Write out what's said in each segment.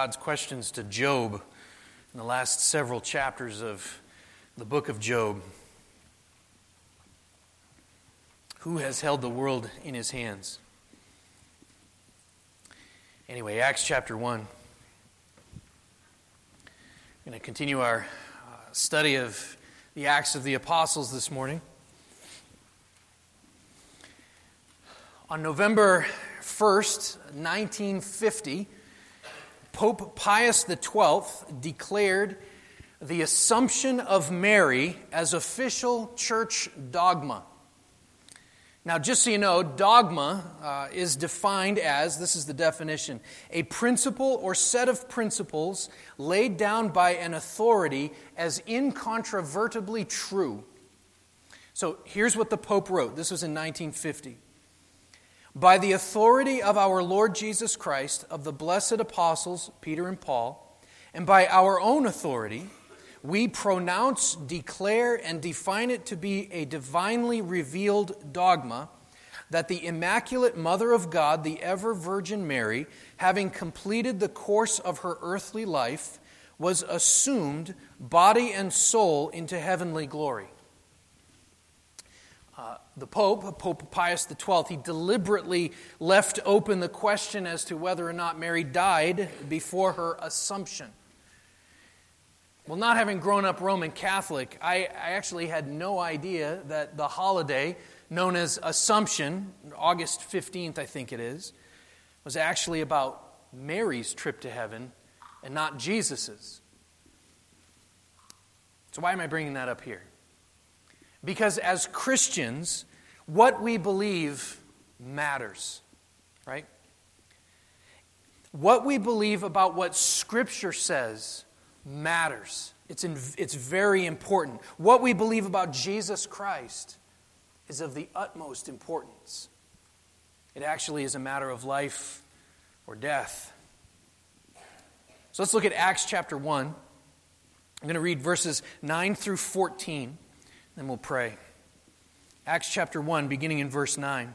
God's questions to Job in the last several chapters of the book of Job. Who has held the world in his hands? Anyway, Acts chapter 1. We're going to continue our uh, study of the Acts of the Apostles this morning. On November 1st, 1950, Pope Pius XII declared the Assumption of Mary as official church dogma. Now, just so you know, dogma uh, is defined as this is the definition a principle or set of principles laid down by an authority as incontrovertibly true. So here's what the Pope wrote. This was in 1950. By the authority of our Lord Jesus Christ, of the blessed apostles, Peter and Paul, and by our own authority, we pronounce, declare, and define it to be a divinely revealed dogma that the Immaculate Mother of God, the ever Virgin Mary, having completed the course of her earthly life, was assumed, body and soul, into heavenly glory the Pope, Pope Pius XII, he deliberately left open the question as to whether or not Mary died before her Assumption. Well, not having grown up Roman Catholic, I, I actually had no idea that the holiday known as Assumption, August 15th, I think it is, was actually about Mary's trip to heaven and not Jesus's. So, why am I bringing that up here? Because as Christians, what we believe matters, right? What we believe about what Scripture says matters. It's, in, it's very important. What we believe about Jesus Christ is of the utmost importance. It actually is a matter of life or death. So let's look at Acts chapter 1. I'm going to read verses 9 through 14, then we'll pray. Acts chapter 1, beginning in verse 9.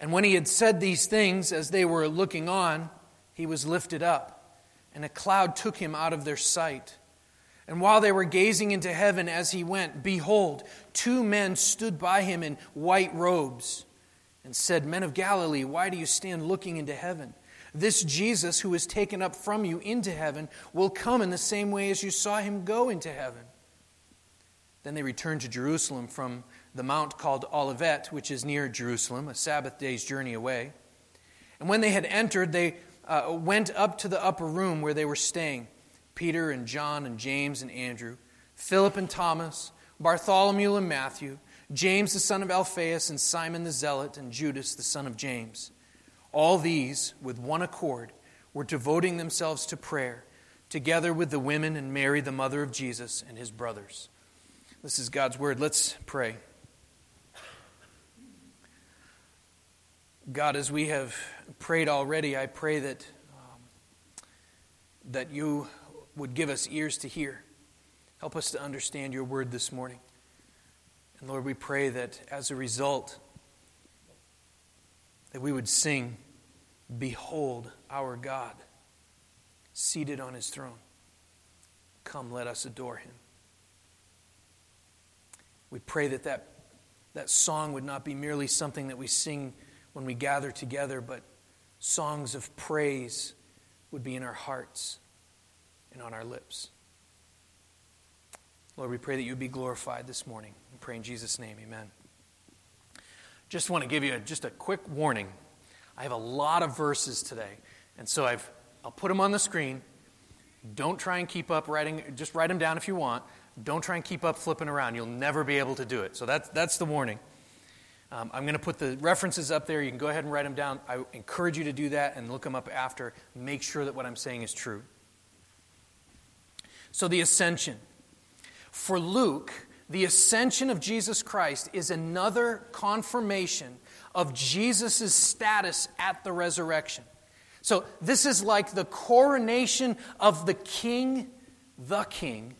And when he had said these things, as they were looking on, he was lifted up, and a cloud took him out of their sight. And while they were gazing into heaven as he went, behold, two men stood by him in white robes and said, Men of Galilee, why do you stand looking into heaven? This Jesus who was taken up from you into heaven will come in the same way as you saw him go into heaven. Then they returned to Jerusalem from the mount called Olivet, which is near Jerusalem, a Sabbath day's journey away. And when they had entered, they uh, went up to the upper room where they were staying Peter and John and James and Andrew, Philip and Thomas, Bartholomew and Matthew, James the son of Alphaeus, and Simon the Zealot, and Judas the son of James. All these, with one accord, were devoting themselves to prayer, together with the women and Mary, the mother of Jesus, and his brothers. This is God's word. Let's pray. God, as we have prayed already, I pray that, um, that you would give us ears to hear. Help us to understand your word this morning. And Lord, we pray that as a result, that we would sing, Behold our God, seated on his throne. Come, let us adore him. We pray that, that that song would not be merely something that we sing when we gather together, but songs of praise would be in our hearts and on our lips. Lord, we pray that you would be glorified this morning. We pray in Jesus' name, amen. Just want to give you a, just a quick warning. I have a lot of verses today, and so I've, I'll put them on the screen. Don't try and keep up writing, just write them down if you want. Don't try and keep up flipping around. You'll never be able to do it. So that's, that's the warning. Um, I'm going to put the references up there. You can go ahead and write them down. I encourage you to do that and look them up after. Make sure that what I'm saying is true. So, the ascension. For Luke, the ascension of Jesus Christ is another confirmation of Jesus' status at the resurrection. So, this is like the coronation of the king, the king,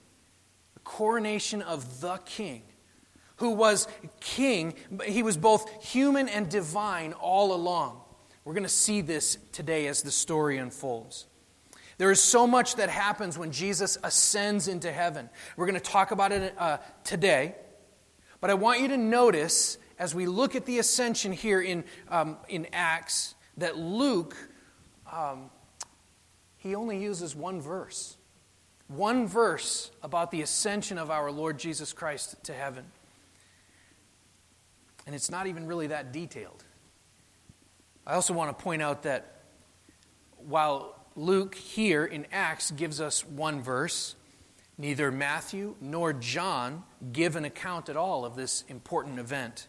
coronation of the king, who was king. He was both human and divine all along. We're going to see this today as the story unfolds. There is so much that happens when Jesus ascends into heaven. We're going to talk about it uh, today. But I want you to notice as we look at the ascension here in, um, in Acts that Luke, um, he only uses one verse. One verse about the ascension of our Lord Jesus Christ to heaven. And it's not even really that detailed. I also want to point out that while Luke here in Acts gives us one verse, neither Matthew nor John give an account at all of this important event.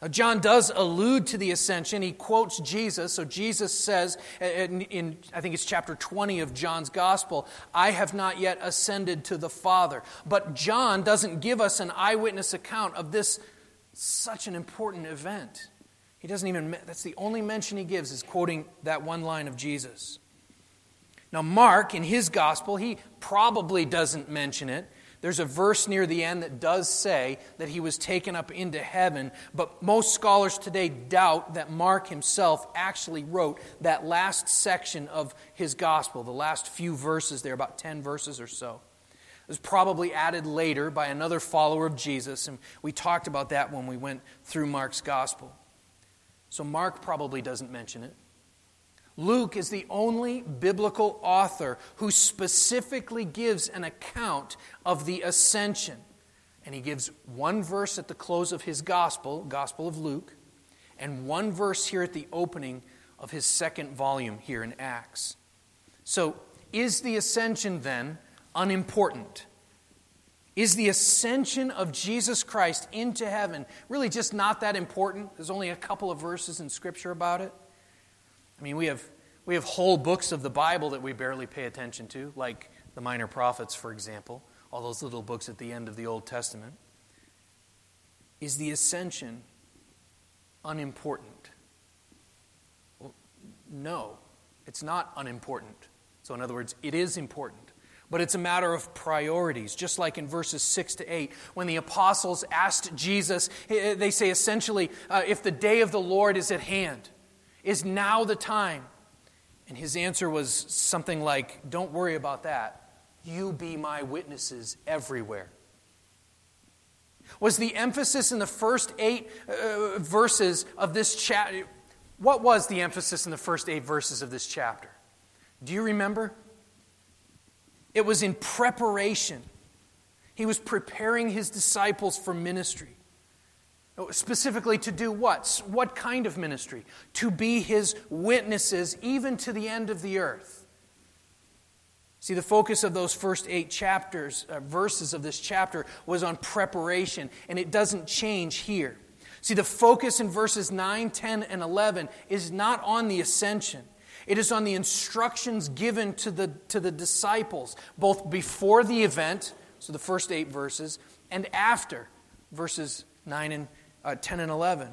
Now, John does allude to the ascension. He quotes Jesus. So Jesus says uh, uh, in, in, I think it's chapter 20 of John's gospel, I have not yet ascended to the Father. But John doesn't give us an eyewitness account of this such an important event. He doesn't even, that's the only mention he gives, is quoting that one line of Jesus. Now, Mark, in his gospel, he probably doesn't mention it. There's a verse near the end that does say that he was taken up into heaven, but most scholars today doubt that Mark himself actually wrote that last section of his gospel, the last few verses there, about 10 verses or so. It was probably added later by another follower of Jesus, and we talked about that when we went through Mark's gospel. So Mark probably doesn't mention it. Luke is the only biblical author who specifically gives an account of the ascension. And he gives one verse at the close of his gospel, Gospel of Luke, and one verse here at the opening of his second volume here in Acts. So, is the ascension then unimportant? Is the ascension of Jesus Christ into heaven really just not that important? There's only a couple of verses in Scripture about it. I mean, we have, we have whole books of the Bible that we barely pay attention to, like the Minor Prophets, for example, all those little books at the end of the Old Testament. Is the ascension unimportant? Well, no, it's not unimportant. So, in other words, it is important. But it's a matter of priorities, just like in verses 6 to 8. When the apostles asked Jesus, they say essentially, uh, if the day of the Lord is at hand, is now the time? And his answer was something like, Don't worry about that. You be my witnesses everywhere. Was the emphasis in the first eight uh, verses of this chapter? What was the emphasis in the first eight verses of this chapter? Do you remember? It was in preparation. He was preparing his disciples for ministry. Specifically, to do what? What kind of ministry? To be his witnesses even to the end of the earth. See, the focus of those first eight chapters, uh, verses of this chapter, was on preparation, and it doesn't change here. See, the focus in verses 9, 10, and 11 is not on the ascension. It is on the instructions given to the, to the disciples, both before the event, so the first eight verses, and after, verses 9 and uh, 10 and 11.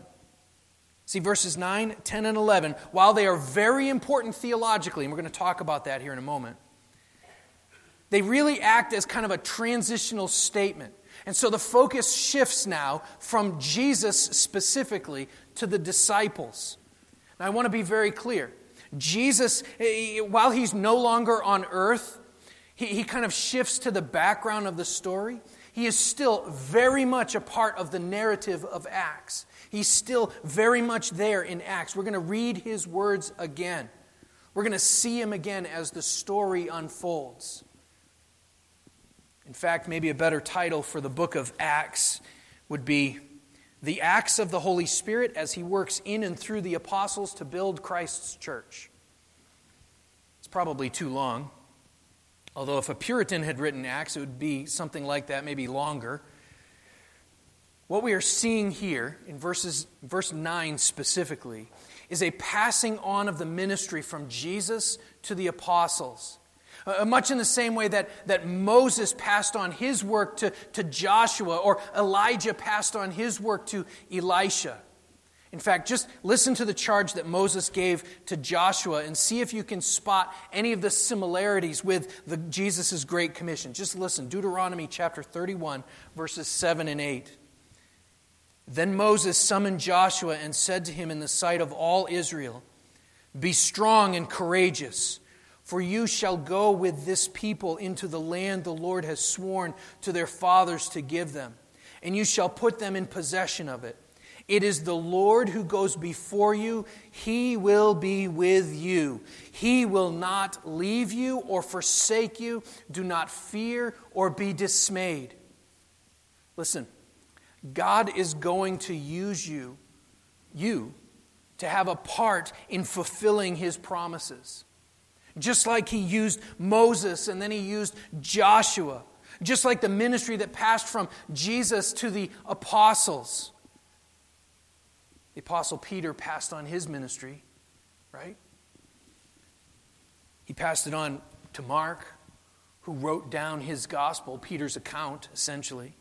See, verses 9, 10, and 11, while they are very important theologically, and we're going to talk about that here in a moment, they really act as kind of a transitional statement. And so the focus shifts now from Jesus specifically to the disciples. Now, I want to be very clear. Jesus, eh, while he's no longer on earth, he, he kind of shifts to the background of the story he is still very much a part of the narrative of Acts. He's still very much there in Acts. We're going to read his words again. We're going to see him again as the story unfolds. In fact, maybe a better title for the book of Acts would be The Acts of the Holy Spirit as he works in and through the apostles to build Christ's church. It's probably too long. Although, if a Puritan had written Acts, it would be something like that, maybe longer. What we are seeing here in verses, verse 9 specifically is a passing on of the ministry from Jesus to the apostles. Uh, much in the same way that, that Moses passed on his work to, to Joshua, or Elijah passed on his work to Elisha. In fact, just listen to the charge that Moses gave to Joshua and see if you can spot any of the similarities with Jesus' Great Commission. Just listen Deuteronomy chapter 31, verses 7 and 8. Then Moses summoned Joshua and said to him in the sight of all Israel, Be strong and courageous, for you shall go with this people into the land the Lord has sworn to their fathers to give them, and you shall put them in possession of it. It is the Lord who goes before you. He will be with you. He will not leave you or forsake you. Do not fear or be dismayed. Listen, God is going to use you, you, to have a part in fulfilling his promises. Just like he used Moses and then he used Joshua. Just like the ministry that passed from Jesus to the apostles. The apostle Peter passed on his ministry, right? He passed it on to Mark, who wrote down his gospel, Peter's account, essentially.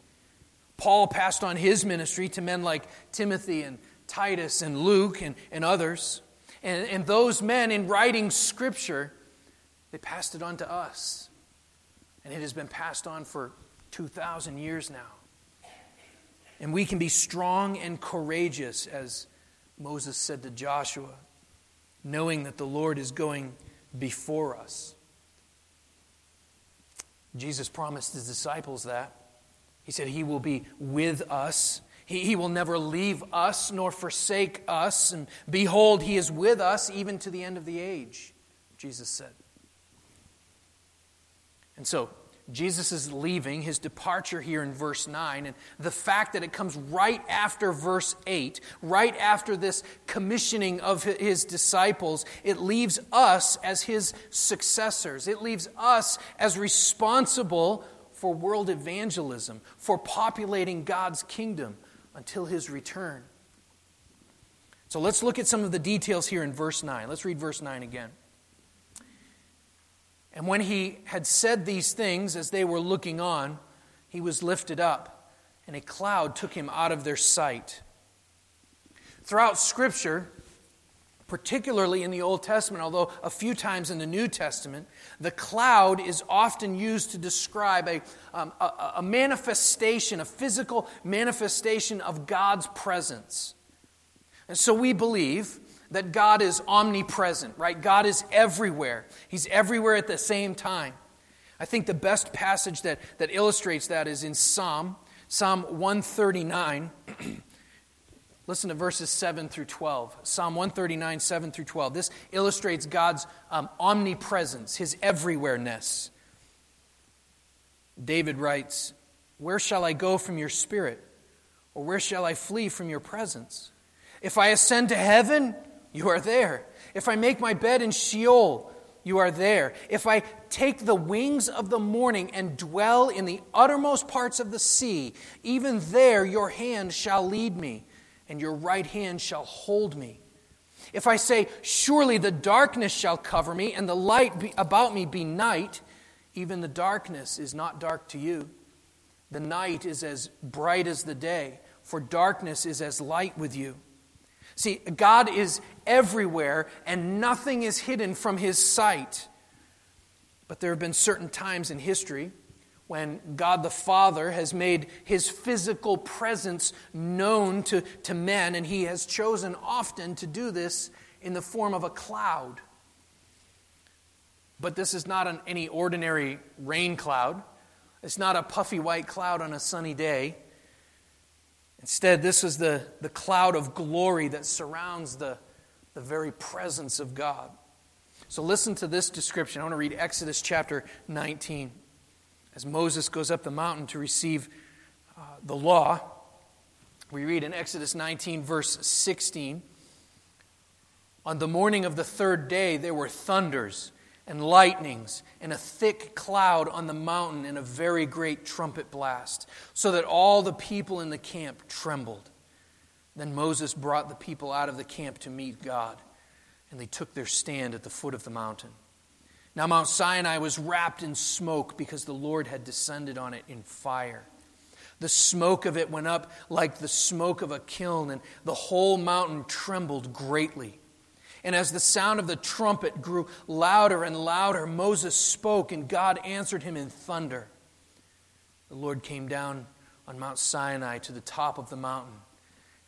Paul passed on his ministry to men like Timothy and Titus and Luke and, and others. And, and those men, in writing scripture, they passed it on to us. And it has been passed on for 2,000 years now. And we can be strong and courageous, as Moses said to Joshua, knowing that the Lord is going before us. Jesus promised his disciples that. He said, He will be with us. He, he will never leave us nor forsake us. And behold, He is with us even to the end of the age, Jesus said. And so, Jesus is leaving, his departure here in verse 9, and the fact that it comes right after verse 8, right after this commissioning of his disciples, it leaves us as his successors. It leaves us as responsible for world evangelism, for populating God's kingdom until his return. So let's look at some of the details here in verse 9. Let's read verse 9 again. And when he had said these things as they were looking on, he was lifted up, and a cloud took him out of their sight. Throughout Scripture, particularly in the Old Testament, although a few times in the New Testament, the cloud is often used to describe a, um, a, a manifestation, a physical manifestation of God's presence. And so we believe that God is omnipresent, right? God is everywhere. He's everywhere at the same time. I think the best passage that, that illustrates that is in Psalm, Psalm 139. Listen to verses 7 through 12. Psalm 139, 7 through 12. This illustrates God's um, omnipresence, his everywhereness. David writes, Where shall I go from your spirit? Or where shall I flee from your presence? If I ascend to heaven, you are there. If I make my bed in Sheol, you are there. If I take the wings of the morning and dwell in the uttermost parts of the sea, even there your hand shall lead me, and your right hand shall hold me. If I say, Surely the darkness shall cover me, and the light about me be night, even the darkness is not dark to you. The night is as bright as the day, for darkness is as light with you. See, God is everywhere and nothing is hidden from his sight. But there have been certain times in history when God the Father has made his physical presence known to, to men, and he has chosen often to do this in the form of a cloud. But this is not an, any ordinary rain cloud. It's not a puffy white cloud on a sunny day. Instead, this is the, the cloud of glory that surrounds the, the very presence of God. So listen to this description. I want to read Exodus chapter 19. As Moses goes up the mountain to receive uh, the law, we read in Exodus 19, verse 16 On the morning of the third day, there were thunders and lightnings and a thick cloud on the mountain and a very great trumpet blast, so that all the people in the camp trembled. Then Moses brought the people out of the camp to meet God, and they took their stand at the foot of the mountain. Now, Mount Sinai was wrapped in smoke because the Lord had descended on it in fire. The smoke of it went up like the smoke of a kiln, and the whole mountain trembled greatly. And as the sound of the trumpet grew louder and louder, Moses spoke, and God answered him in thunder. The Lord came down on Mount Sinai to the top of the mountain,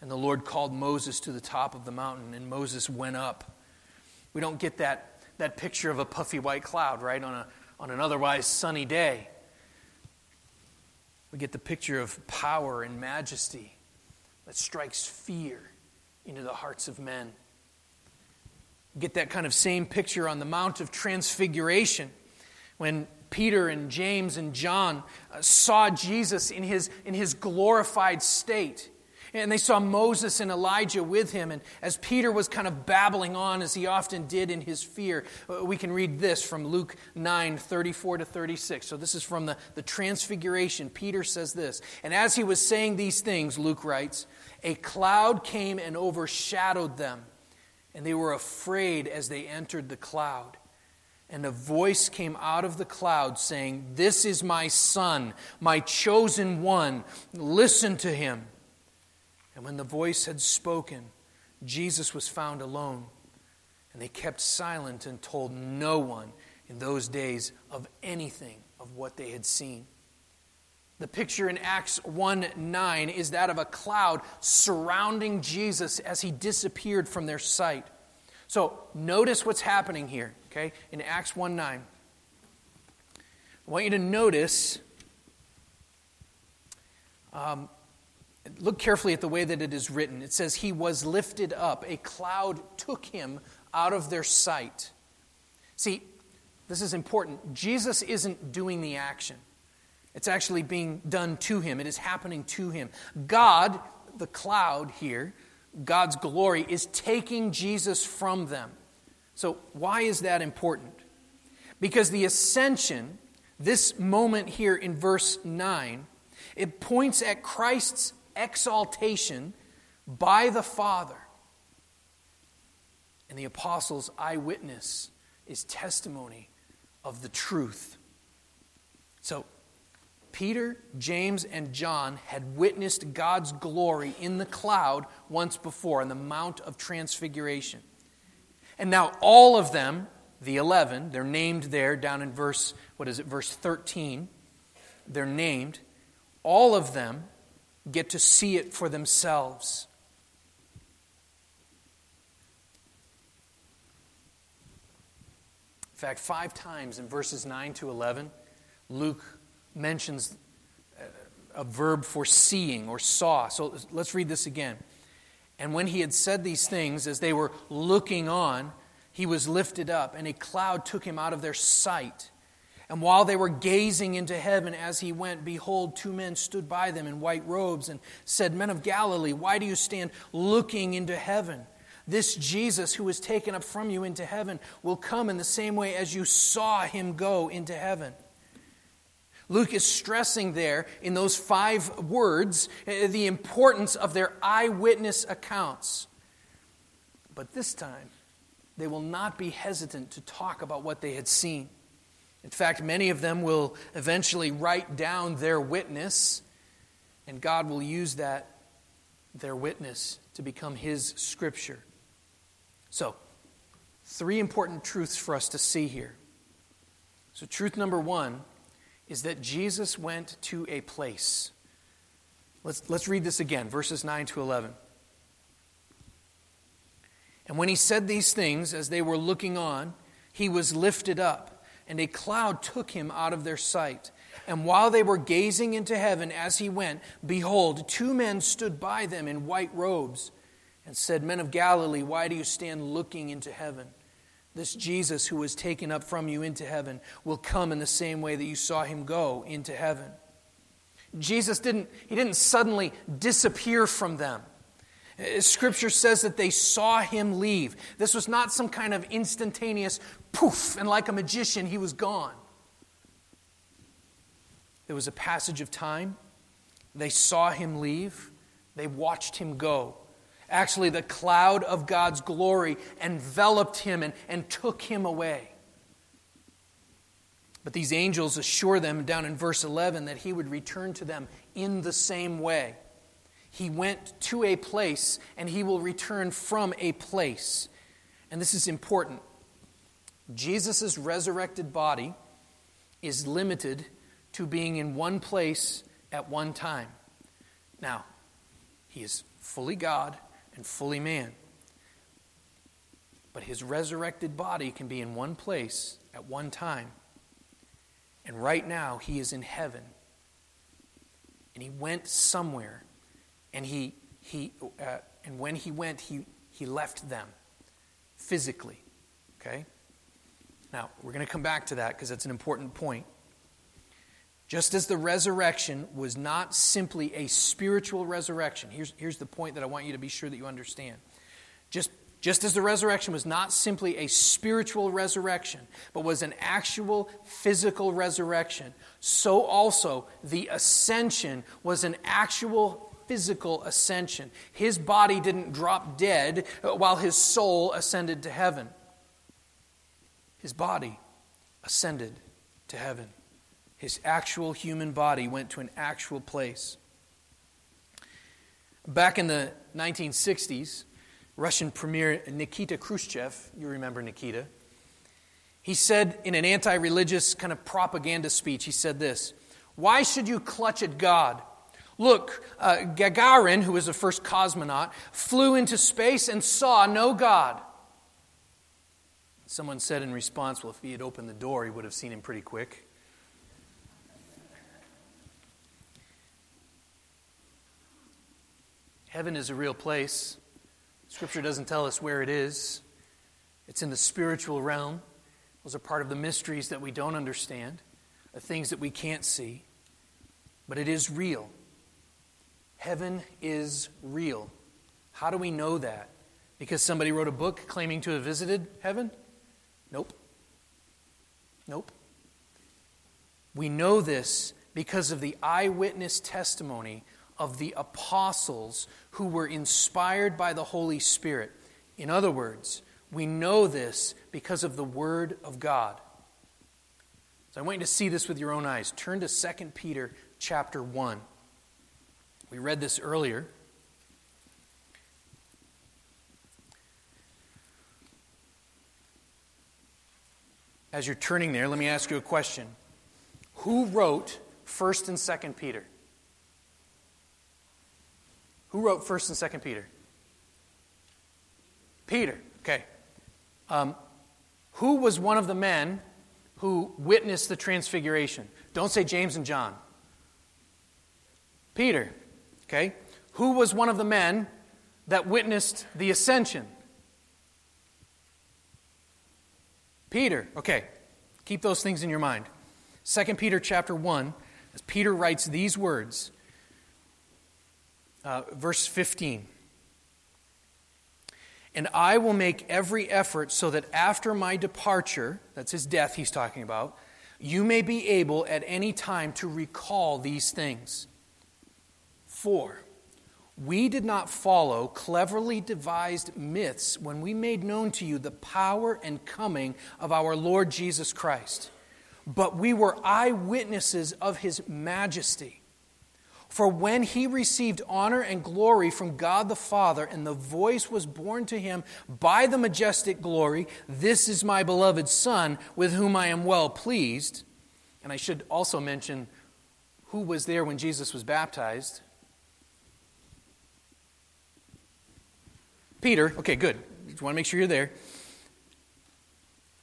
and the Lord called Moses to the top of the mountain, and Moses went up. We don't get that, that picture of a puffy white cloud, right, on, a, on an otherwise sunny day. We get the picture of power and majesty that strikes fear into the hearts of men. Get that kind of same picture on the Mount of Transfiguration when Peter and James and John uh, saw Jesus in his, in his glorified state. And they saw Moses and Elijah with him. And as Peter was kind of babbling on, as he often did in his fear, uh, we can read this from Luke 9 34 to 36. So this is from the, the Transfiguration. Peter says this. And as he was saying these things, Luke writes, a cloud came and overshadowed them, and they were afraid as they entered the cloud. And a voice came out of the cloud saying, This is my son, my chosen one. Listen to him. And when the voice had spoken, Jesus was found alone. And they kept silent and told no one in those days of anything of what they had seen. The picture in Acts 1 9 is that of a cloud surrounding Jesus as he disappeared from their sight. So notice what's happening here, okay, in Acts 1 9. I want you to notice um, Look carefully at the way that it is written. It says, He was lifted up. A cloud took him out of their sight. See, this is important. Jesus isn't doing the action, it's actually being done to him, it is happening to him. God, the cloud here, God's glory, is taking Jesus from them. So, why is that important? Because the ascension, this moment here in verse 9, it points at Christ's exaltation by the Father. And the apostles' eyewitness is testimony of the truth. So, Peter, James, and John had witnessed God's glory in the cloud once before, on the Mount of Transfiguration. And now all of them, the 11, they're named there down in verse, what is it, verse 13. They're named. All of them get to see it for themselves. In fact, five times in verses 9 to 11, Luke mentions uh, a verb for seeing or saw. So let's read this again. And when he had said these things, as they were looking on, he was lifted up, and a cloud took him out of their sight. And while they were gazing into heaven as he went, behold, two men stood by them in white robes and said, Men of Galilee, why do you stand looking into heaven? This Jesus who was taken up from you into heaven will come in the same way as you saw him go into heaven. Luke is stressing there in those five words eh, the importance of their eyewitness accounts. But this time, they will not be hesitant to talk about what they had seen. In fact, many of them will eventually write down their witness, and God will use that, their witness, to become His scripture. So, three important truths for us to see here. So, truth number one is that Jesus went to a place. Let's, let's read this again, verses 9 to 11. And when he said these things, as they were looking on, he was lifted up and a cloud took him out of their sight. And while they were gazing into heaven as he went, behold, two men stood by them in white robes and said, Men of Galilee, why do you stand looking into heaven? This Jesus who was taken up from you into heaven will come in the same way that you saw him go into heaven. Jesus didn't, he didn't suddenly disappear from them. Uh, scripture says that they saw him leave. This was not some kind of instantaneous poof, and like a magician, he was gone. There was a passage of time. They saw him leave, they watched him go. Actually, the cloud of God's glory enveloped him and, and took him away. But these angels assure them down in verse 11 that he would return to them in the same way. He went to a place and he will return from a place. And this is important. Jesus' resurrected body is limited to being in one place at one time. Now, he is fully God and fully man. But his resurrected body can be in one place at one time. And right now, he is in heaven. And he went somewhere. And, he, he, uh, and when he went, he, he left them physically. Okay? Now, we're going to come back to that because that's an important point. Just as the resurrection was not simply a spiritual resurrection, here's, here's the point that I want you to be sure that you understand. Just, just as the resurrection was not simply a spiritual resurrection, but was an actual physical resurrection, so also the ascension was an actual physical ascension. His body didn't drop dead while his soul ascended to heaven. His body ascended to heaven. His actual human body went to an actual place. Back in the 1960s, Russian Premier Nikita Khrushchev, you remember Nikita, he said in an anti religious kind of propaganda speech, he said this Why should you clutch at God? Look, uh, Gagarin, who was the first cosmonaut, flew into space and saw no God. Someone said in response, Well, if he had opened the door, he would have seen him pretty quick. Heaven is a real place. Scripture doesn't tell us where it is, it's in the spiritual realm. Those are part of the mysteries that we don't understand, the things that we can't see. But it is real. Heaven is real. How do we know that? Because somebody wrote a book claiming to have visited heaven? Nope. Nope. We know this because of the eyewitness testimony of the apostles who were inspired by the Holy Spirit. In other words, we know this because of the Word of God. So I want you to see this with your own eyes. Turn to 2 Peter chapter 1. We read this earlier. As you're turning there, let me ask you a question. Who wrote 1st and 2nd Peter? Who wrote 1st and 2nd Peter? Peter. Okay. Um, who was one of the men who witnessed the transfiguration? Don't say James and John. Peter. Okay. Who was one of the men that witnessed the ascension? Peter. Okay. Keep those things in your mind. 2 Peter chapter 1, as Peter writes these words, uh, verse 15. And I will make every effort so that after my departure, that's his death he's talking about, you may be able at any time to recall these things. For we did not follow cleverly devised myths when we made known to you the power and coming of our Lord Jesus Christ, but we were eyewitnesses of his majesty. For when he received honor and glory from God the Father, and the voice was borne to him by the majestic glory, This is my beloved Son, with whom I am well pleased. And I should also mention who was there when Jesus was baptized. Peter. Okay, good. Just want to make sure you're there.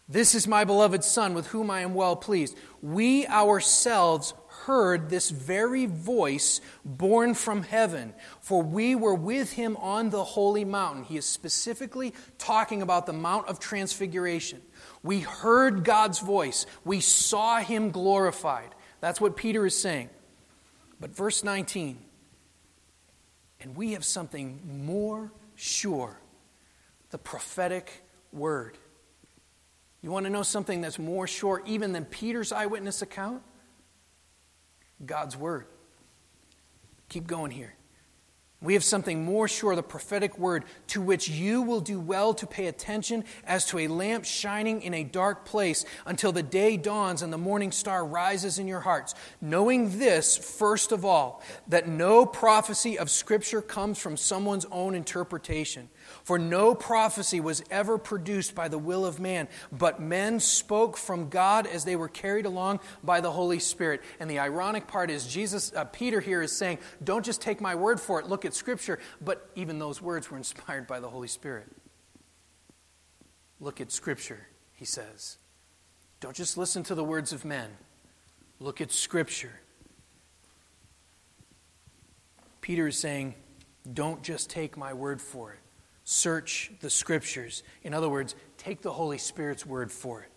This is my beloved Son, with whom I am well pleased. We ourselves heard this very voice borne from heaven, for we were with him on the holy mountain. He is specifically talking about the Mount of Transfiguration. We heard God's voice, we saw him glorified. That's what Peter is saying. But verse 19, and we have something more sure the prophetic word. You want to know something that's more sure even than Peter's eyewitness account? God's word. Keep going here. We have something more sure, the prophetic word, to which you will do well to pay attention as to a lamp shining in a dark place until the day dawns and the morning star rises in your hearts. Knowing this, first of all, that no prophecy of Scripture comes from someone's own interpretation. For no prophecy was ever produced by the will of man, but men spoke from God as they were carried along by the Holy Spirit. And the ironic part is Jesus uh, Peter here is saying, don't just take my word for it, look at scripture, but even those words were inspired by the Holy Spirit. Look at Scripture, he says. Don't just listen to the words of men, look at Scripture. Peter is saying, don't just take my word for it. Search the Scriptures. In other words, take the Holy Spirit's word for it.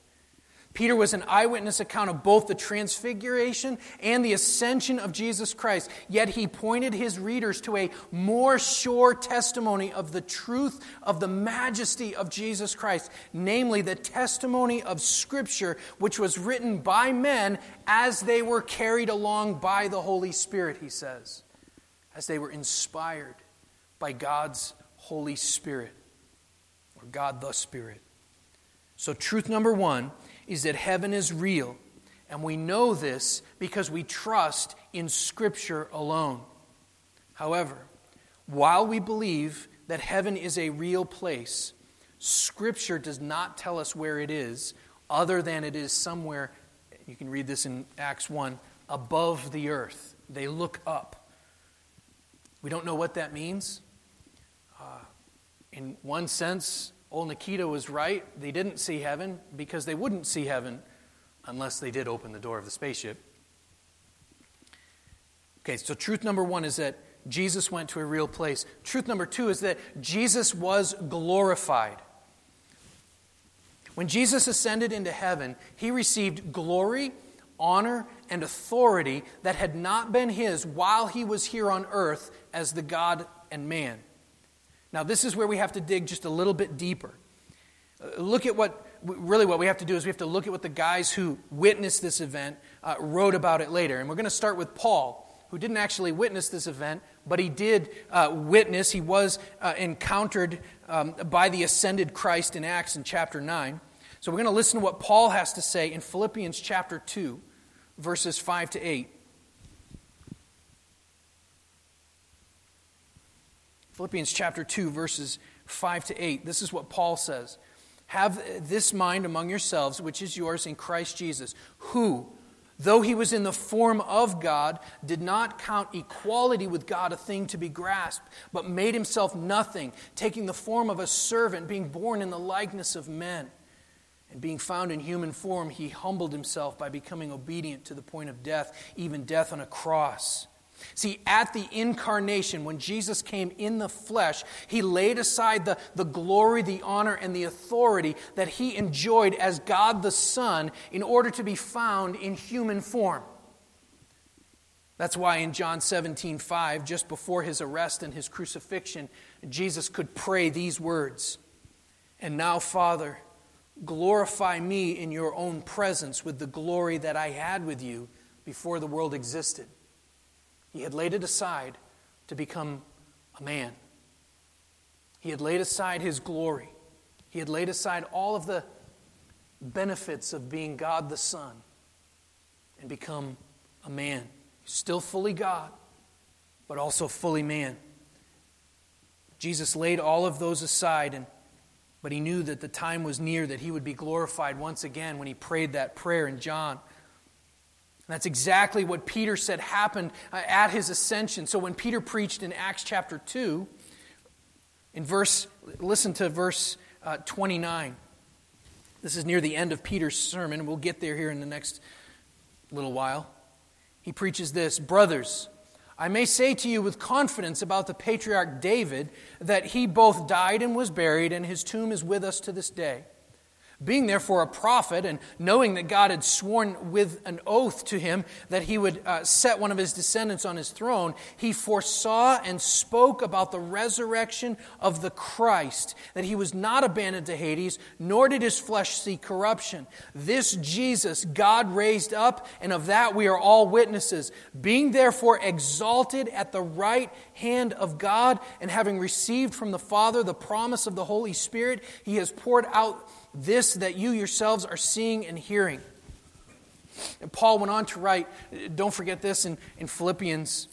Peter was an eyewitness account of both the transfiguration and the ascension of Jesus Christ, yet he pointed his readers to a more sure testimony of the truth of the majesty of Jesus Christ, namely the testimony of Scripture, which was written by men as they were carried along by the Holy Spirit, he says, as they were inspired by God's Holy Spirit, or God the Spirit. So, truth number one is that heaven is real, and we know this because we trust in Scripture alone. However, while we believe that heaven is a real place, Scripture does not tell us where it is, other than it is somewhere, you can read this in Acts 1, above the earth. They look up. We don't know what that means. Uh, in one sense, Old Nikita was right. They didn't see heaven because they wouldn't see heaven unless they did open the door of the spaceship. Okay, so truth number one is that Jesus went to a real place. Truth number two is that Jesus was glorified. When Jesus ascended into heaven, he received glory, honor, and authority that had not been his while he was here on earth as the God and man. Now, this is where we have to dig just a little bit deeper. Uh, look at what, really, what we have to do is we have to look at what the guys who witnessed this event uh, wrote about it later. And we're going to start with Paul, who didn't actually witness this event, but he did uh, witness, he was uh, encountered um, by the ascended Christ in Acts in chapter 9. So we're going to listen to what Paul has to say in Philippians chapter 2, verses 5 to 8. Philippians chapter 2, verses 5 to 8. This is what Paul says Have this mind among yourselves, which is yours in Christ Jesus, who, though he was in the form of God, did not count equality with God a thing to be grasped, but made himself nothing, taking the form of a servant, being born in the likeness of men. And being found in human form, he humbled himself by becoming obedient to the point of death, even death on a cross. See, at the incarnation, when Jesus came in the flesh, he laid aside the, the glory, the honor, and the authority that he enjoyed as God the Son in order to be found in human form. That's why in John 17, 5, just before his arrest and his crucifixion, Jesus could pray these words And now, Father, glorify me in your own presence with the glory that I had with you before the world existed. He had laid it aside to become a man. He had laid aside his glory. He had laid aside all of the benefits of being God the Son and become a man. Still fully God, but also fully man. Jesus laid all of those aside, and, but he knew that the time was near that he would be glorified once again when he prayed that prayer in John that's exactly what Peter said happened uh, at his ascension. So when Peter preached in Acts chapter 2, in verse, listen to verse uh, 29. This is near the end of Peter's sermon. We'll get there here in the next little while. He preaches this Brothers, I may say to you with confidence about the patriarch David that he both died and was buried, and his tomb is with us to this day. Being therefore a prophet, and knowing that God had sworn with an oath to him that he would uh, set one of his descendants on his throne, he foresaw and spoke about the resurrection of the Christ, that he was not abandoned to Hades, nor did his flesh see corruption. This Jesus God raised up, and of that we are all witnesses. Being therefore exalted at the right hand of God, and having received from the Father the promise of the Holy Spirit, he has poured out this that you yourselves are seeing and hearing. And Paul went on to write, don't forget this in, in Philippians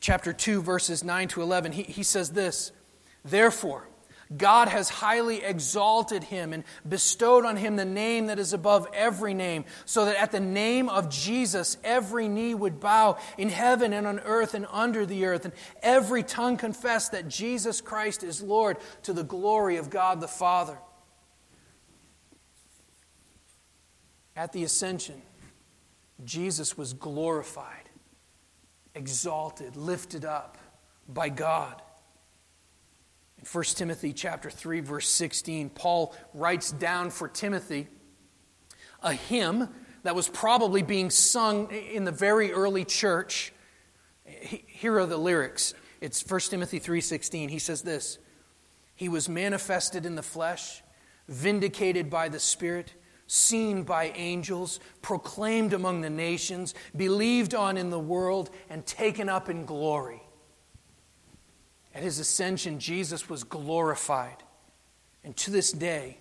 chapter 2, verses 9 to 11. He, he says this Therefore, God has highly exalted him and bestowed on him the name that is above every name, so that at the name of Jesus every knee would bow in heaven and on earth and under the earth, and every tongue confess that Jesus Christ is Lord to the glory of God the Father. At the ascension, Jesus was glorified, exalted, lifted up by God. In 1 Timothy chapter 3 verse 16, Paul writes down for Timothy a hymn that was probably being sung in the very early church. Here are the lyrics. It's 1 Timothy 3:16. He says this: He was manifested in the flesh, vindicated by the Spirit, seen by angels, proclaimed among the nations, believed on in the world, and taken up in glory. At his ascension, Jesus was glorified. And to this day,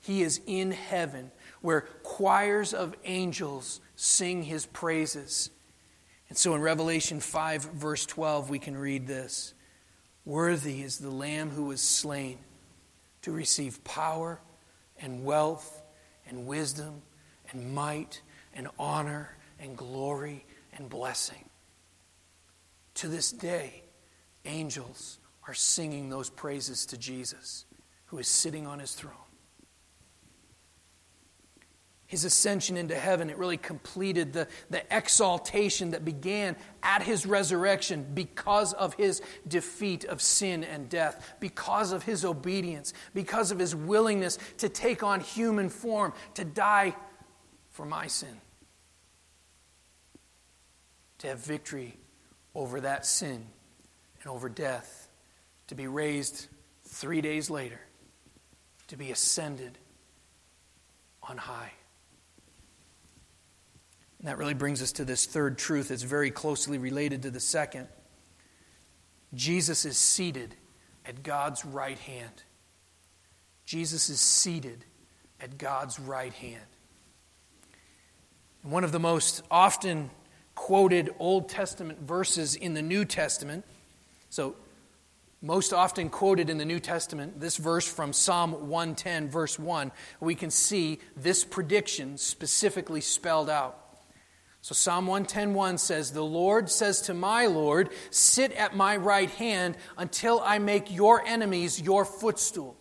he is in heaven where choirs of angels sing his praises. And so in Revelation 5, verse 12, we can read this Worthy is the Lamb who was slain to receive power and wealth and wisdom and might and honor and glory and blessing. To this day, angels are singing those praises to Jesus, who is sitting on his throne his ascension into heaven, it really completed the, the exaltation that began at his resurrection because of his defeat of sin and death, because of his obedience, because of his willingness to take on human form, to die for my sin, to have victory over that sin and over death, to be raised three days later, to be ascended on high. And that really brings us to this third truth that's very closely related to the second. Jesus is seated at God's right hand. Jesus is seated at God's right hand. One of the most often quoted Old Testament verses in the New Testament, so most often quoted in the New Testament, this verse from Psalm 110, verse 1, we can see this prediction specifically spelled out. So Psalm 110:1 says, "The Lord says to my Lord, sit at my right hand until I make your enemies your footstool."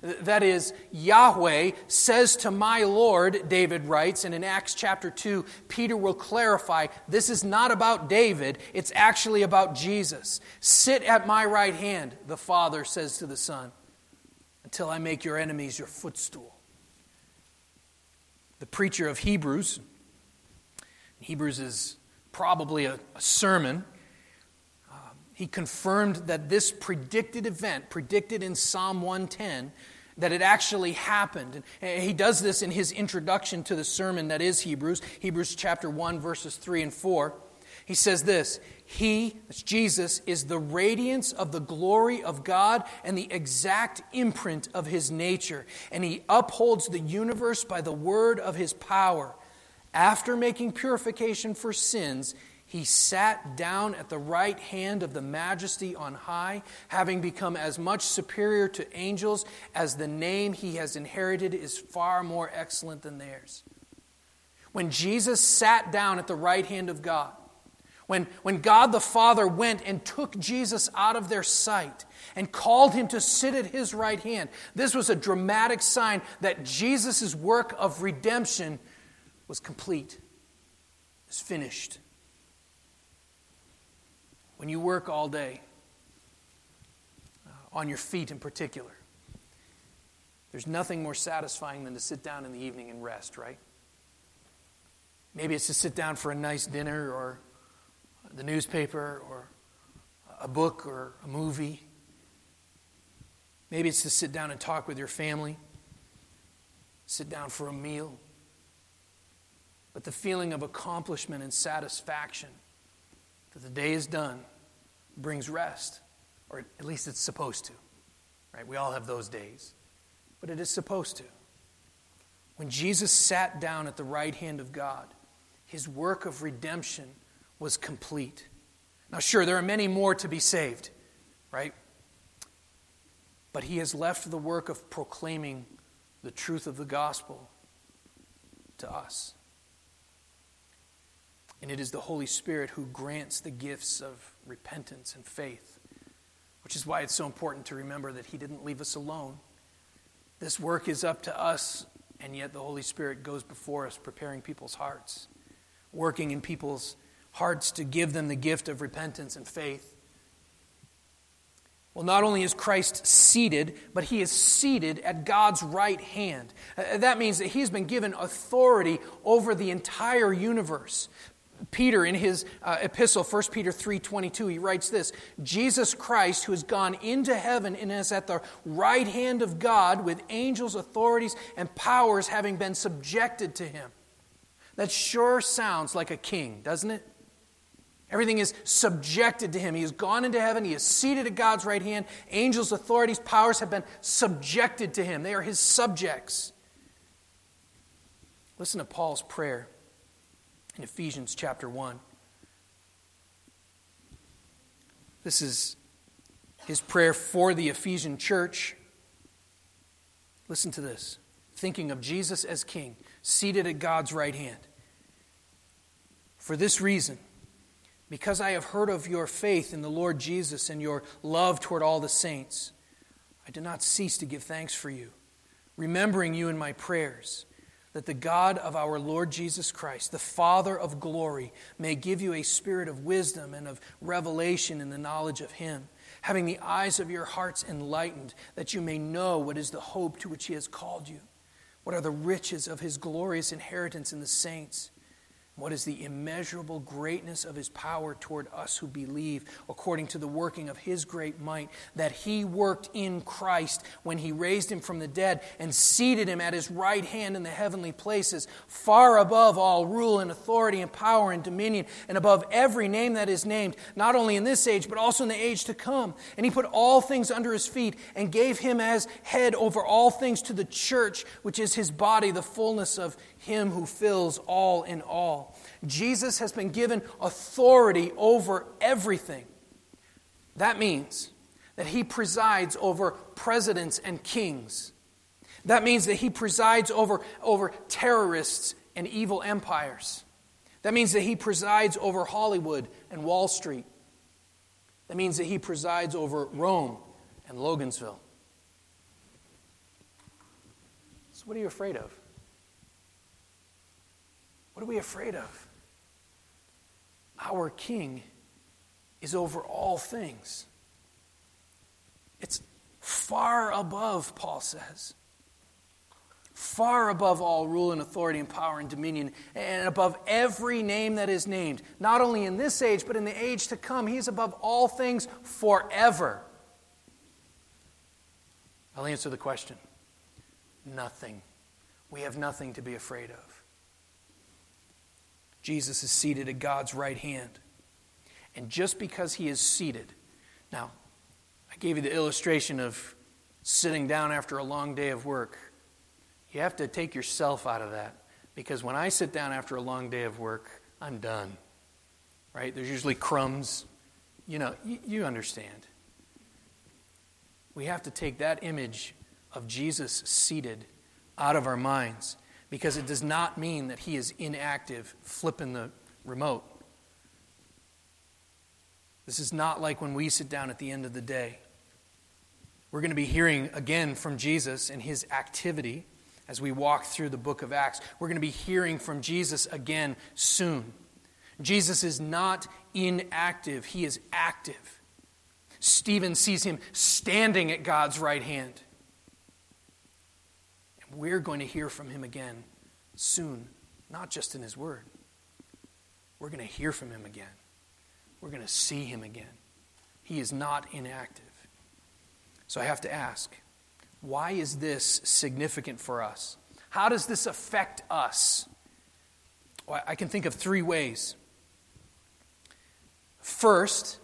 That is, Yahweh says to my Lord, David writes, and in Acts chapter 2, Peter will clarify this is not about David, it's actually about Jesus. Sit at my right hand, the Father says to the Son, until I make your enemies your footstool. The preacher of Hebrews, Hebrews is probably a, a sermon. Um, he confirmed that this predicted event, predicted in Psalm 110, that it actually happened. And he does this in his introduction to the sermon that is Hebrews, Hebrews chapter 1, verses 3 and 4. He says this He, that's Jesus, is the radiance of the glory of God and the exact imprint of his nature. And he upholds the universe by the word of his power. After making purification for sins, he sat down at the right hand of the majesty on high, having become as much superior to angels as the name he has inherited is far more excellent than theirs. When Jesus sat down at the right hand of God, when, when God the Father went and took Jesus out of their sight and called him to sit at his right hand, this was a dramatic sign that Jesus' work of redemption was complete, is finished. When you work all day, uh, on your feet in particular, there's nothing more satisfying than to sit down in the evening and rest, right? Maybe it's to sit down for a nice dinner or the newspaper or a book or a movie. Maybe it's to sit down and talk with your family, sit down for a meal but the feeling of accomplishment and satisfaction that the day is done brings rest, or at least it's supposed to. Right? We all have those days, but it is supposed to. When Jesus sat down at the right hand of God, his work of redemption was complete. Now, sure, there are many more to be saved, right? But he has left the work of proclaiming the truth of the gospel to us. And it is the Holy Spirit who grants the gifts of repentance and faith, which is why it's so important to remember that He didn't leave us alone. This work is up to us And yet the Holy Spirit goes before us, preparing people's hearts, working in people's hearts to give them the gift of repentance and faith. Well, not only is Christ seated, but he is seated at God's right hand. Uh, that means that he's been given authority over the entire universe. Peter in his uh, epistle 1 Peter 3:22 he writes this Jesus Christ who has gone into heaven and is at the right hand of God with angels authorities and powers having been subjected to him That sure sounds like a king doesn't it Everything is subjected to him. He has gone into heaven. He is seated at God's right hand. Angels, authorities, powers have been subjected to him. They are his subjects. Listen to Paul's prayer in Ephesians chapter 1. This is his prayer for the Ephesian church. Listen to this. Thinking of Jesus as king, seated at God's right hand. For this reason, because I have heard of your faith in the Lord Jesus and your love toward all the saints, I do not cease to give thanks for you, remembering you in my prayers, that the God of our Lord Jesus Christ, the Father of glory, may give you a spirit of wisdom and of revelation in the knowledge of him, having the eyes of your hearts enlightened, that you may know what is the hope to which he has called you, what are the riches of his glorious inheritance in the saints what is the immeasurable greatness of his power toward us who believe, according to the working of his great might, that he worked in Christ when he raised him from the dead and seated him at his right hand in the heavenly places, far above all rule and authority and power and dominion, and above every name that is named, not only in this age, but also in the age to come. And he put all things under his feet and gave him as head over all things to the church, which is his body, the fullness of him who fills all in all. Jesus has been given authority over everything. That means that he presides over presidents and kings. That means that he presides over, over terrorists and evil empires. That means that he presides over Hollywood and Wall Street. That means that he presides over Rome and Logan'sville. So, what are you afraid of? What are we afraid of? Our King is over all things. It's far above, Paul says. Far above all rule and authority and power and dominion, and above every name that is named, not only in this age, but in the age to come. He is above all things forever. I'll answer the question nothing. We have nothing to be afraid of. Jesus is seated at God's right hand. And just because he is seated, now, I gave you the illustration of sitting down after a long day of work. You have to take yourself out of that because when I sit down after a long day of work, I'm done. Right? There's usually crumbs. You know, you, you understand. We have to take that image of Jesus seated out of our minds because it does not mean that he is inactive, flipping the remote. This is not like when we sit down at the end of the day. We're going to be hearing again from Jesus and his activity as we walk through the book of Acts. We're going to be hearing from Jesus again soon. Jesus is not inactive, he is active. Stephen sees him standing at God's right hand. We're going to hear from him again soon, not just in his word. We're going to hear from him again. We're going to see him again. He is not inactive. So I have to ask why is this significant for us? How does this affect us? Well, I can think of three ways. First,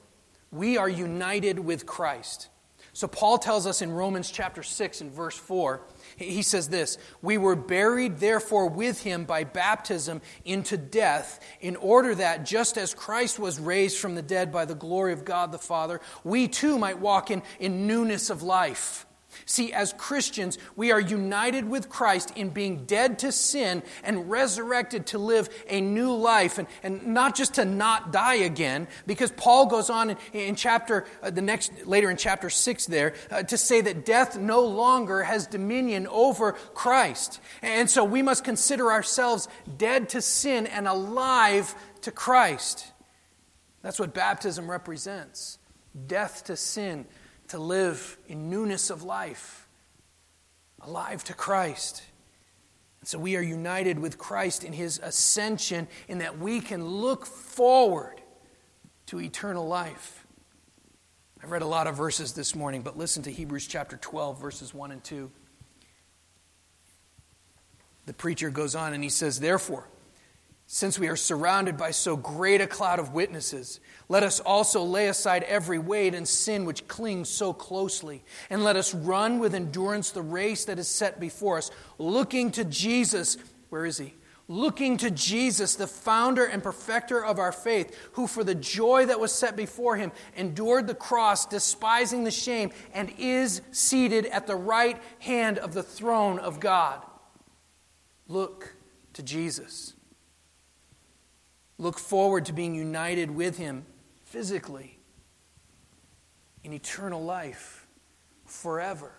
we are united with Christ. So Paul tells us in Romans chapter 6 and verse 4 he says this We were buried, therefore, with him by baptism into death, in order that, just as Christ was raised from the dead by the glory of God the Father, we too might walk in, in newness of life. See, as Christians, we are united with Christ in being dead to sin and resurrected to live a new life, and, and not just to not die again, because Paul goes on in, in chapter, uh, the next, later in chapter 6 there, uh, to say that death no longer has dominion over Christ. And so we must consider ourselves dead to sin and alive to Christ. That's what baptism represents death to sin to live in newness of life, alive to Christ. And so we are united with Christ in his ascension, in that we can look forward to eternal life. I've read a lot of verses this morning, but listen to Hebrews chapter 12, verses 1 and 2. The preacher goes on and he says, Therefore, since we are surrounded by so great a cloud of witnesses, let us also lay aside every weight and sin which clings so closely, and let us run with endurance the race that is set before us, looking to Jesus. Where is he? Looking to Jesus, the founder and perfecter of our faith, who for the joy that was set before him endured the cross, despising the shame, and is seated at the right hand of the throne of God. Look to Jesus. Look forward to being united with Him physically in eternal life forever.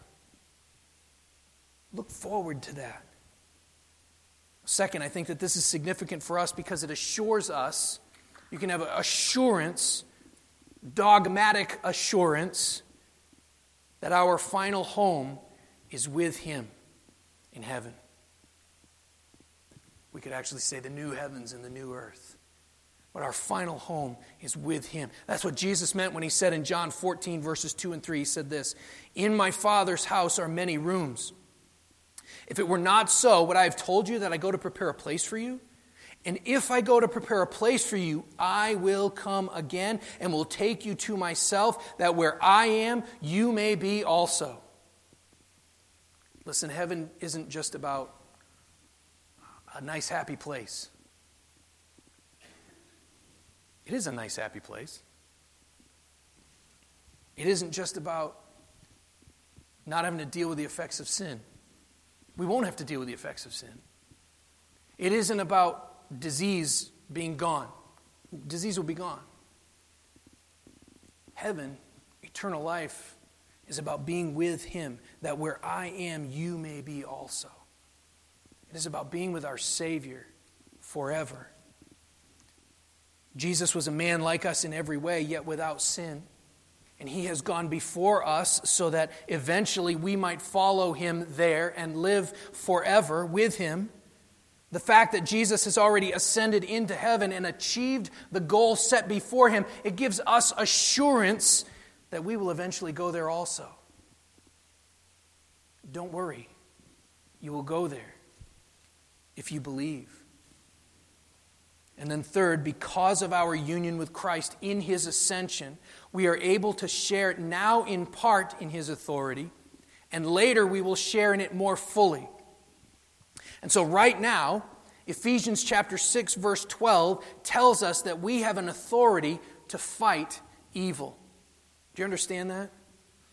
Look forward to that. Second, I think that this is significant for us because it assures us, you can have assurance, dogmatic assurance, that our final home is with Him in heaven. We could actually say the new heavens and the new earth. But our final home is with Him. That's what Jesus meant when He said in John 14, verses 2 and 3, He said this In my Father's house are many rooms. If it were not so, would I have told you that I go to prepare a place for you? And if I go to prepare a place for you, I will come again and will take you to myself, that where I am, you may be also. Listen, heaven isn't just about a nice, happy place. It is a nice, happy place. It isn't just about not having to deal with the effects of sin. We won't have to deal with the effects of sin. It isn't about disease being gone. Disease will be gone. Heaven, eternal life, is about being with Him, that where I am, you may be also. It is about being with our Savior forever. Jesus was a man like us in every way, yet without sin. And he has gone before us so that eventually we might follow him there and live forever with him. The fact that Jesus has already ascended into heaven and achieved the goal set before him, it gives us assurance that we will eventually go there also. Don't worry, you will go there if you believe. And then, third, because of our union with Christ in his ascension, we are able to share now in part in his authority, and later we will share in it more fully. And so, right now, Ephesians chapter 6, verse 12 tells us that we have an authority to fight evil. Do you understand that?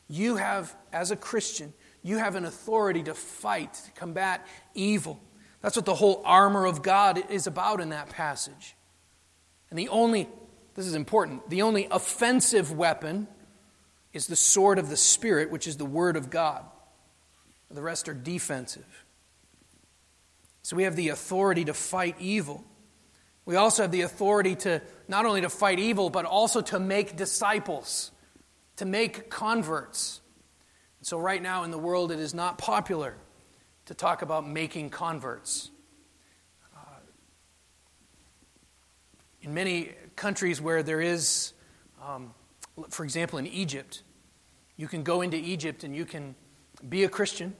You have, as a Christian, you have an authority to fight, to combat evil. That's what the whole armor of God is about in that passage. And the only, this is important, the only offensive weapon is the sword of the Spirit, which is the Word of God. The rest are defensive. So we have the authority to fight evil. We also have the authority to not only to fight evil, but also to make disciples, to make converts. And so, right now in the world, it is not popular to talk about making converts. Uh, in many countries where there is, um, for example, in Egypt, you can go into Egypt and you can be a Christian,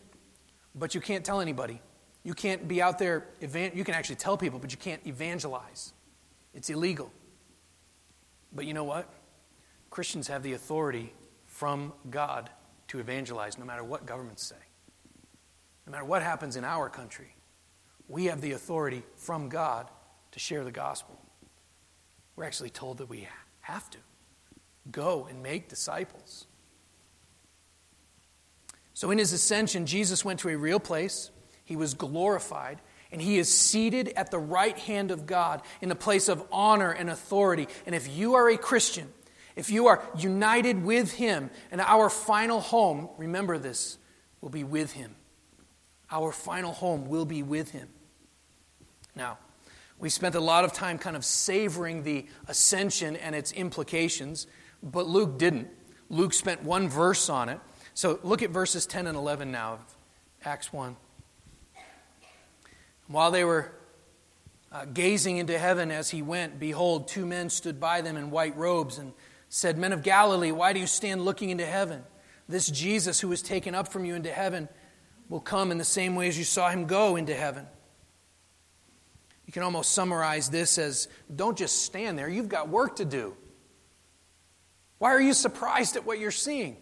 but you can't tell anybody. You can't be out there, you can actually tell people, but you can't evangelize. It's illegal. But you know what? Christians have the authority from God to evangelize no matter what governments say. No matter what happens in our country, we have the authority from God to share the gospel. We're actually told that we have to go and make disciples. So in his ascension, Jesus went to a real place, he was glorified, and he is seated at the right hand of God in a place of honor and authority. And if you are a Christian, if you are united with him, and our final home, remember this, will be with him. Our final home will be with him. Now, we spent a lot of time kind of savoring the ascension and its implications, but Luke didn't. Luke spent one verse on it. So look at verses 10 and 11 now of Acts 1. While they were uh, gazing into heaven as he went, behold, two men stood by them in white robes and said, Men of Galilee, why do you stand looking into heaven? This Jesus who was taken up from you into heaven will come in the same way as you saw him go into heaven. You can almost summarize this as don't just stand there, you've got work to do. Why are you surprised at what you're seeing?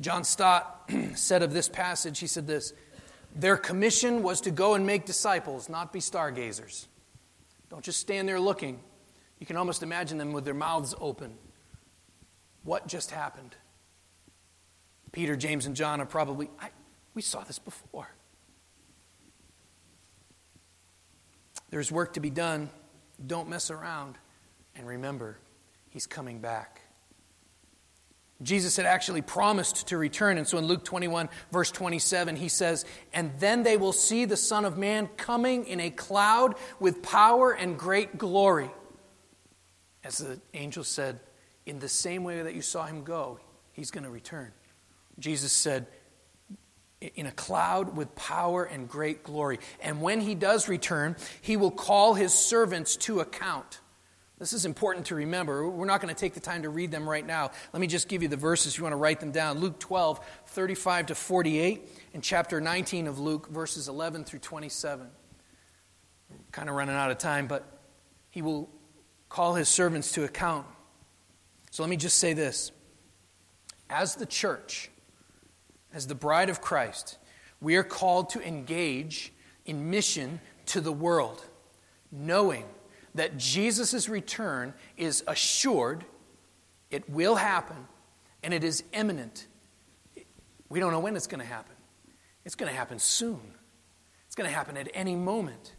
John Stott said of this passage, he said this Their commission was to go and make disciples, not be stargazers. Don't just stand there looking. You can almost imagine them with their mouths open. What just happened? Peter, James, and John are probably, we saw this before. There's work to be done. Don't mess around. And remember, he's coming back. Jesus had actually promised to return. And so in Luke 21, verse 27, he says, And then they will see the Son of Man coming in a cloud with power and great glory. As the angel said, in the same way that you saw him go, he's going to return. Jesus said, in a cloud with power and great glory. And when he does return, he will call his servants to account. This is important to remember. We're not going to take the time to read them right now. Let me just give you the verses you want to write them down. Luke 12, 35 to 48, and chapter 19 of Luke, verses 11 through 27. We're kind of running out of time, but he will call his servants to account. So let me just say this. As the church, as the bride of Christ, we are called to engage in mission to the world, knowing that Jesus' return is assured, it will happen, and it is imminent. We don't know when it's going to happen. It's going to happen soon. It's going to happen at any moment.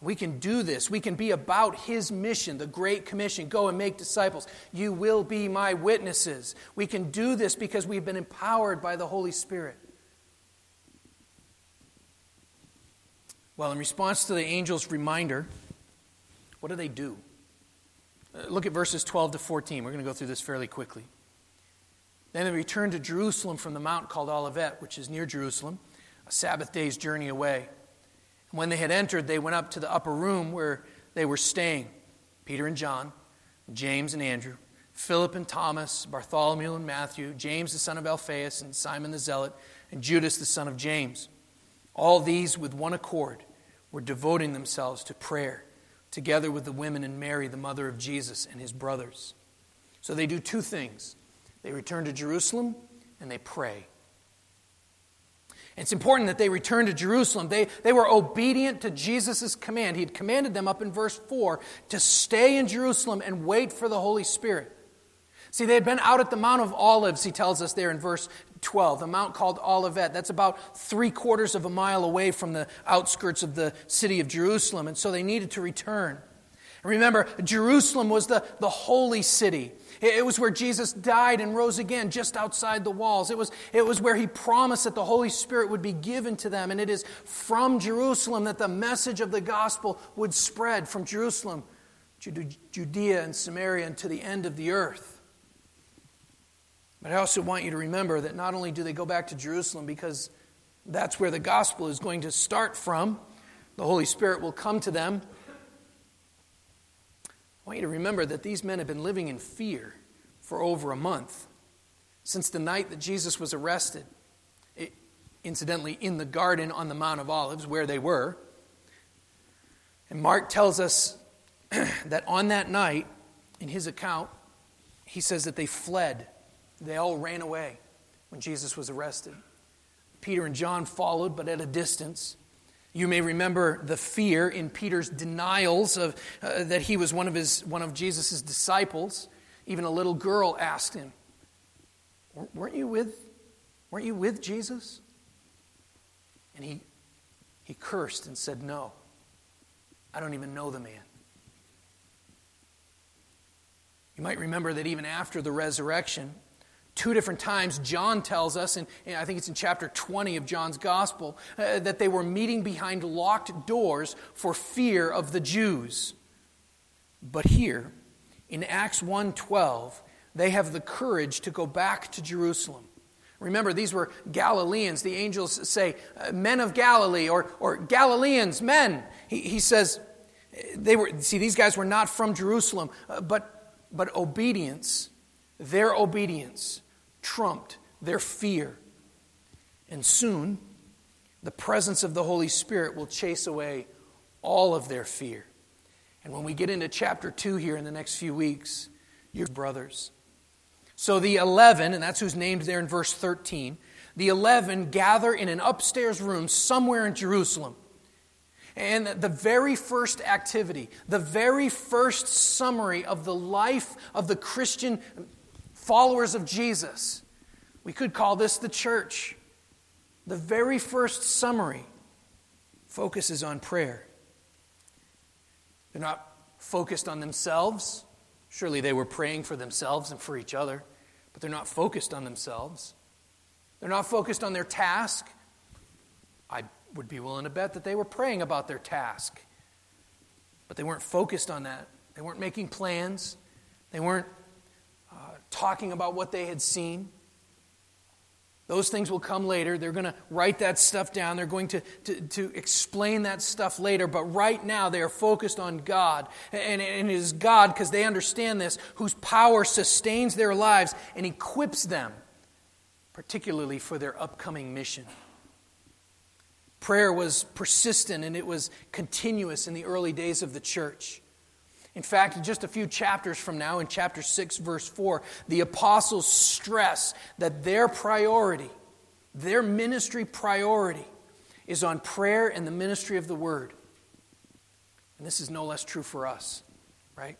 We can do this. We can be about His mission, the Great Commission go and make disciples. You will be my witnesses. We can do this because we've been empowered by the Holy Spirit. Well, in response to the angel's reminder, what do they do? Uh, look at verses 12 to 14. We're going to go through this fairly quickly. Then they returned to Jerusalem from the mount called Olivet, which is near Jerusalem, a Sabbath day's journey away. When they had entered, they went up to the upper room where they were staying Peter and John, James and Andrew, Philip and Thomas, Bartholomew and Matthew, James the son of Alphaeus, and Simon the Zealot, and Judas the son of James. All these, with one accord, were devoting themselves to prayer together with the women and Mary, the mother of Jesus, and his brothers. So they do two things they return to Jerusalem and they pray. It's important that they return to Jerusalem. They, they were obedient to Jesus' command. He had commanded them up in verse 4 to stay in Jerusalem and wait for the Holy Spirit. See, they had been out at the Mount of Olives, he tells us there in verse 12, the mount called Olivet. That's about three quarters of a mile away from the outskirts of the city of Jerusalem, and so they needed to return. And remember, Jerusalem was the, the holy city. It was where Jesus died and rose again, just outside the walls. It was, it was where he promised that the Holy Spirit would be given to them. And it is from Jerusalem that the message of the gospel would spread from Jerusalem, Judea and Samaria, and to the end of the earth. But I also want you to remember that not only do they go back to Jerusalem because that's where the gospel is going to start from, the Holy Spirit will come to them. Want you to remember that these men have been living in fear for over a month since the night that Jesus was arrested. It, incidentally, in the garden on the Mount of Olives, where they were. And Mark tells us that on that night, in his account, he says that they fled they all ran away when Jesus was arrested. Peter and John followed, but at a distance. You may remember the fear in Peter's denials of, uh, that he was one of, his, one of Jesus' disciples. Even a little girl asked him, weren't you with, weren't you with Jesus? And he, he cursed and said, No, I don't even know the man. You might remember that even after the resurrection, two different times, John tells us, and, I think it's in chapter 20 of John's gospel, uh, that they were meeting behind locked doors for fear of the Jews. But here, in Acts 1:12, they have the courage to go back to Jerusalem. Remember, these were Galileans. The angels say, uh, men of Galilee, or, or Galileans, men. He, he says, they were, see, these guys were not from Jerusalem, uh, but, but obedience, their obedience trumped their fear. And soon, the presence of the Holy Spirit will chase away all of their fear. And when we get into chapter 2 here in the next few weeks, your brothers. So the 11, and that's who's named there in verse 13, the 11 gather in an upstairs room somewhere in Jerusalem. And the very first activity, the very first summary of the life of the Christian followers of Jesus. We could call this the church. The very first summary focuses on prayer. They're not focused on themselves. Surely they were praying for themselves and for each other, but they're not focused on themselves. They're not focused on their task. I would be willing to bet that they were praying about their task, but they weren't focused on that. They weren't making plans. They weren't talking about what they had seen. Those things will come later. They're going to write that stuff down. They're going to, to, to, explain that stuff later. But right now, they are focused on God. And, and it is God, because they understand this, whose power sustains their lives and equips them, particularly for their upcoming mission. Prayer was persistent and it was continuous in the early days of the church. In fact, just a few chapters from now, in chapter 6, verse 4, the apostles stress that their priority, their ministry priority, is on prayer and the ministry of the word. And this is no less true for us, right?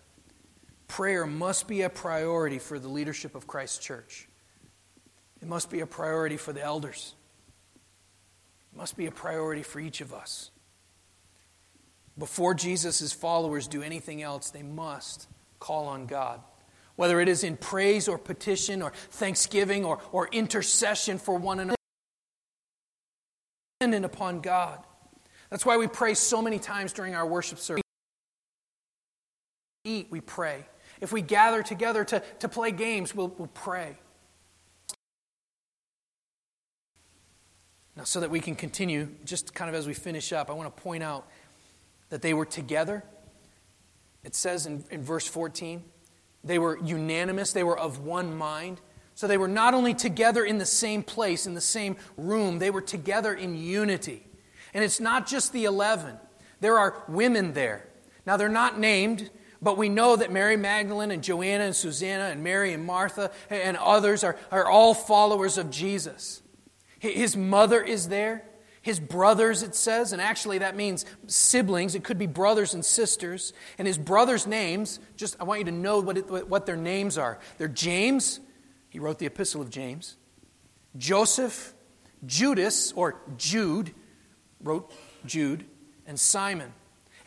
Prayer must be a priority for the leadership of Christ's church. It must be a priority for the elders. It must be a priority for each of us. Before Jesus' followers do anything else, they must call on God. Whether it is in praise or petition or thanksgiving or, or intercession for one another, dependent upon God. That's why we pray so many times during our worship service. Eat, we pray. If we gather together to, to play games, we'll, we'll pray. Now, so that we can continue, just kind of as we finish up, I want to point out that they were together. It says in, in verse 14, they were unanimous, they were of one mind. So they were not only together in the same place, in the same room, they were together in unity. And it's not just the 11, there are women there. Now, they're not named, but we know that Mary Magdalene and Joanna and Susanna and Mary and Martha and others are, are all followers of Jesus. His mother is there. His brothers, it says, and actually that means siblings. It could be brothers and sisters. And his brothers' names, just I want you to know what, it, what their names are. They're James, he wrote the Epistle of James, Joseph, Judas, or Jude, wrote Jude, and Simon.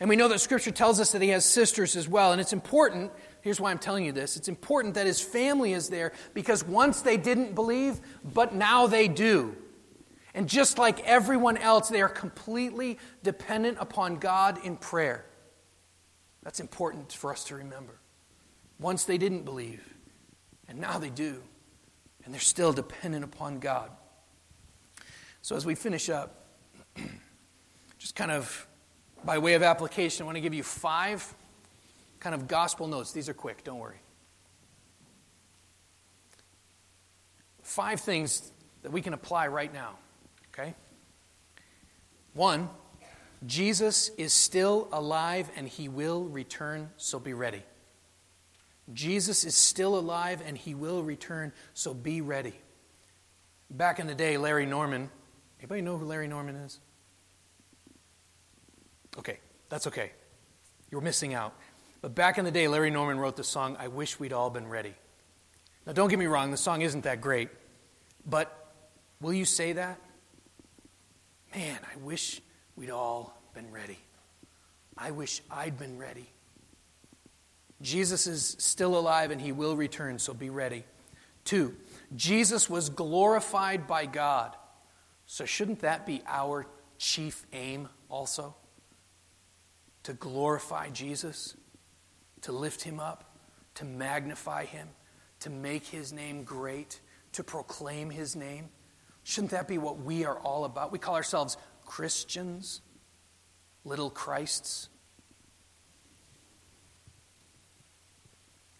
And we know that Scripture tells us that he has sisters as well. And it's important, here's why I'm telling you this it's important that his family is there because once they didn't believe, but now they do. And just like everyone else, they are completely dependent upon God in prayer. That's important for us to remember. Once they didn't believe, and now they do. And they're still dependent upon God. So as we finish up, just kind of by way of application, I want to give you five kind of gospel notes. These are quick, don't worry. Five things that we can apply right now Okay? One, Jesus is still alive and he will return, so be ready. Jesus is still alive and he will return, so be ready. Back in the day, Larry Norman, anybody know who Larry Norman is? Okay, that's okay. You're missing out. But back in the day, Larry Norman wrote the song, I Wish We'd All Been Ready. Now, don't get me wrong, the song isn't that great. But will you say that? Man, I wish we'd all been ready. I wish I'd been ready. Jesus is still alive and he will return, so be ready. Two, Jesus was glorified by God. So shouldn't that be our chief aim also? To glorify Jesus, to lift him up, to magnify him, to make his name great, to proclaim his name. Shouldn't that be what we are all about? We call ourselves Christians, little Christs.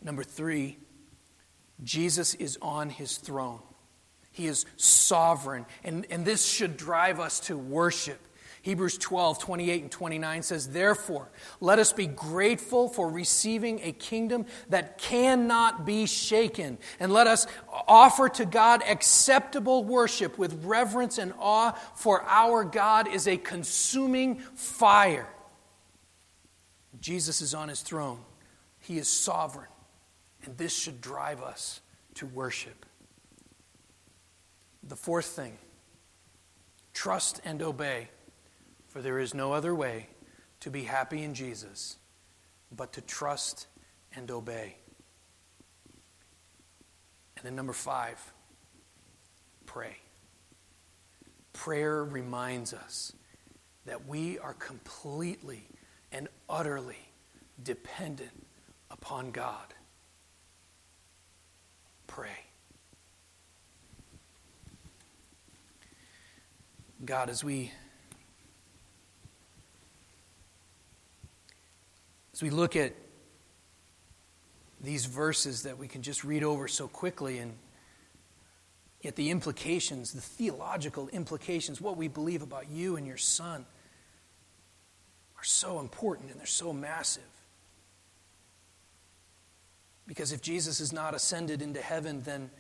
Number three, Jesus is on his throne. He is sovereign. And, and this should drive us to worship. Hebrews 12, 28 and 29 says, Therefore, let us be grateful for receiving a kingdom that cannot be shaken, and let us offer to God acceptable worship with reverence and awe, for our God is a consuming fire. Jesus is on his throne, he is sovereign, and this should drive us to worship. The fourth thing trust and obey. For there is no other way to be happy in Jesus but to trust and obey. And then, number five, pray. Prayer reminds us that we are completely and utterly dependent upon God. Pray. God, as we As we look at these verses that we can just read over so quickly, and yet the implications, the theological implications, what we believe about you and your Son, are so important and they're so massive. Because if Jesus is not ascended into heaven, then,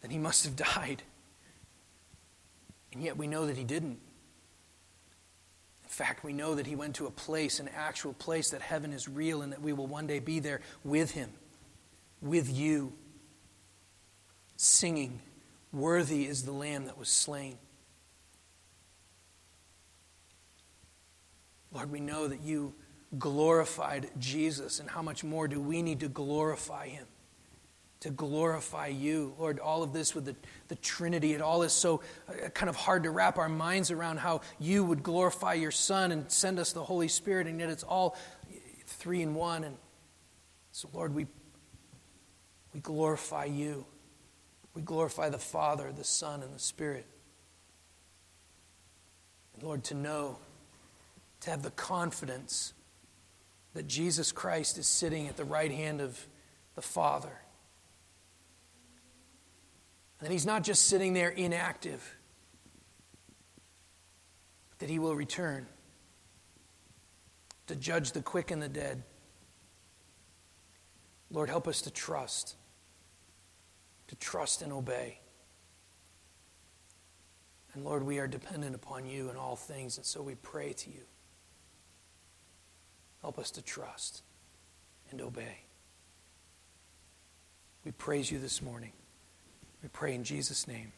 then he must have died. And yet we know that he didn't fact, we know that he went to a place, an actual place, that heaven is real and that we will one day be there with him, with you, singing, Worthy is the Lamb that was slain. Lord, we know that you glorified Jesus, and how much more do we need to glorify him? To glorify you. Lord, all of this with the, the Trinity, it all is so uh, kind of hard to wrap our minds around how you would glorify your Son and send us the Holy Spirit, and yet it's all three in one. And so, Lord, we, we glorify you. We glorify the Father, the Son, and the Spirit. And Lord, to know, to have the confidence that Jesus Christ is sitting at the right hand of the Father that he's not just sitting there inactive, that he will return to judge the quick and the dead. Lord, help us to trust, to trust and obey. And Lord, we are dependent upon you in all things, and so we pray to you. Help us to trust and obey. We praise you this morning. We pray in Jesus' name.